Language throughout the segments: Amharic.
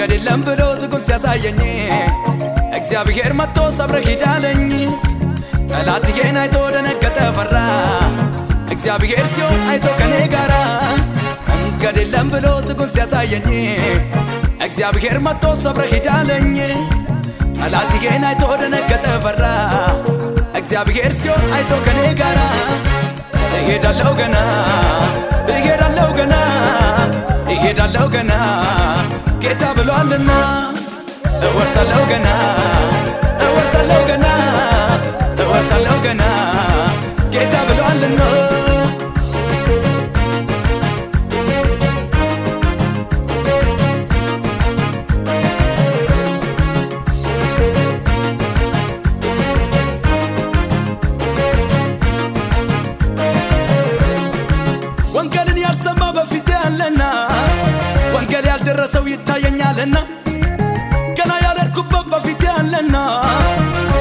መንገድ የለም ብሎ ዝጉን ሲያሳየኝ እግዚአብሔር መጥቶ ሰብረህ ሂድ አለኝ። ጠላትዬን አይቶ ደነገጠ ፈራ፣ እግዚአብሔር ሲሆን አይቶ ከኔ ጋራ። መንገድ የለም ብሎ ዝጉን ሲያሳየኝ እግዚአብሔር መጥቶ ሰብረህ ሂድ አለኝ። ጠላትዬን አይቶ ደነገጠ ፈራ፣ እግዚአብሔር ሲሆን አይቶ ከኔ ጋራ። እሄዳለሁ ገና እሄዳለሁ ገና እሄዳለሁ ገና ብሏልና እወርሳለሁ ገና እወርሳለሁ ገና እወርሳለሁ ገና። ጌታ ብሏልና ይታየኛልና ገና ያልሄድኩበት በፊት ያለና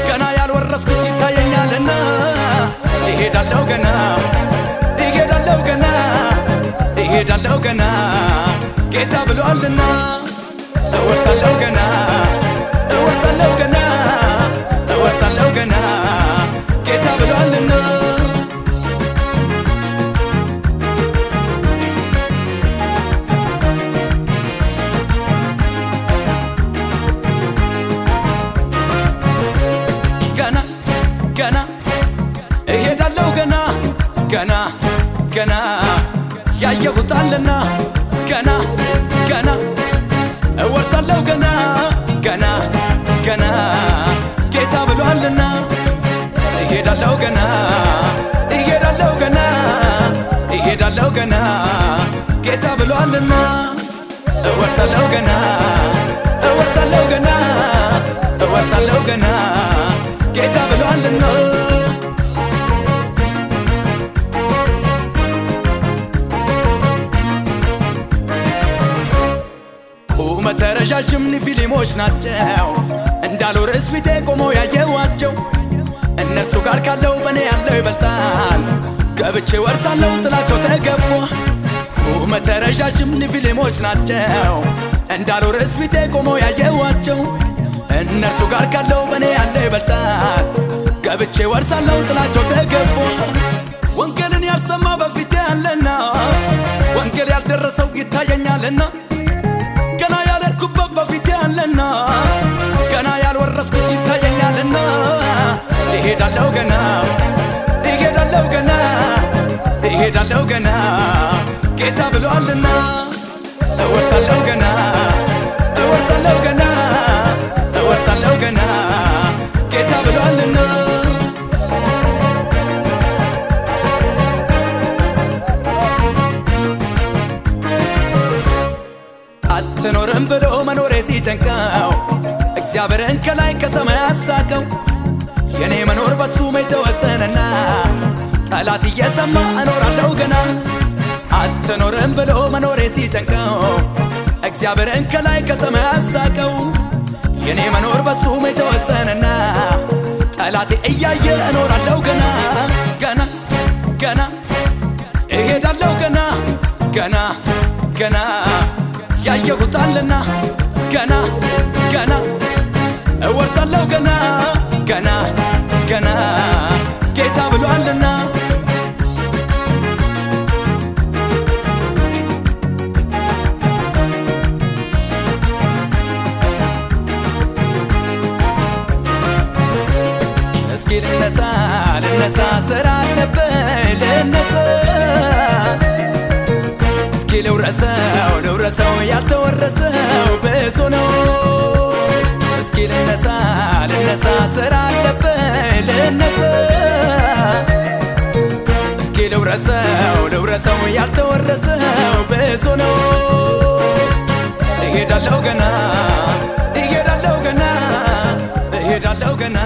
ገና ያልወረስኩት ይታየኛልና እሄዳለሁ ገና እሄዳለሁ ገና እሄዳለሁ ገና ጌታ ብሏልና እወርሳለሁ ገና ገና ገና ያየሁታልና ገና ገና እወርሳለሁ ገና ገና ገና ጌታ ብሏልና እሄዳለሁ ገና እሄዳለሁ ገና እሄዳለሁ ገና ጌታ ብሏልና እወርሳለሁ ገና እወርሳለሁ ገና እወርሳለሁ ገና ጌታ ብሏልና ረዣዥም ኒፊሊሞች ናቸው። እንዳልወርስ ፊቴ ቆመው ያየዋቸው እነርሱ ጋር ካለው በእኔ ያለው ይበልጣል። ገብቼ ወርሳለሁ ጥላቸው ተገፎ ቁመተ ረዣዥም ኒፊሊሞች ናቸው። እንዳልወርስ ፊቴ ቆመው ያየዋቸው እነርሱ ጋር ካለው በእኔ ያለው ይበልጣል። ገብቼ ወርሳለሁ ጥላቸው ተገፎ ወንጌልን ያልሰማ በፊት ያለና እሄዳለሁ ገና እሄዳለሁ ገና እሄዳለሁ ገና። ጌታ ብሏልና እወርሳለሁ ገና እወርሳለሁ ገና እወርሳለሁ ገና። ጌታ ብሏልና አትኖርም ብሎ መኖሬ ሲጨንቀው እግዚአብሔርን ከላይ ከሰማይ አሳቀው የኔ መኖር በሱ የተወሰነና ጠላት እየሰማ እኖራለሁ ገና አትኖርም ብሎ መኖሬ ሲጨንቀው እግዚአብሔርን ከላይ ከሰማይ አሳቀው። የኔ መኖር በሱ የተወሰነና ጠላቴ እያየ እኖራለሁ ገና ገና ገና እሄዳለሁ ገና ገና ገና ያየሁታልና ገና ገና እወርሳለሁ ገና ገና ገና ጌታ ብሏልና። እስኪ ልነሳ ልነሳ ስራ አለብኝ ልነሳ። እስኪ ልውረሰው ልውረሰው ያልተወረሰው ብዙ ነው። እስኪ ልነሳ ልነሳ ስራ አለብኝ እሄዳለሁ ገና እሄዳለሁ ገና እሄዳለሁ ገና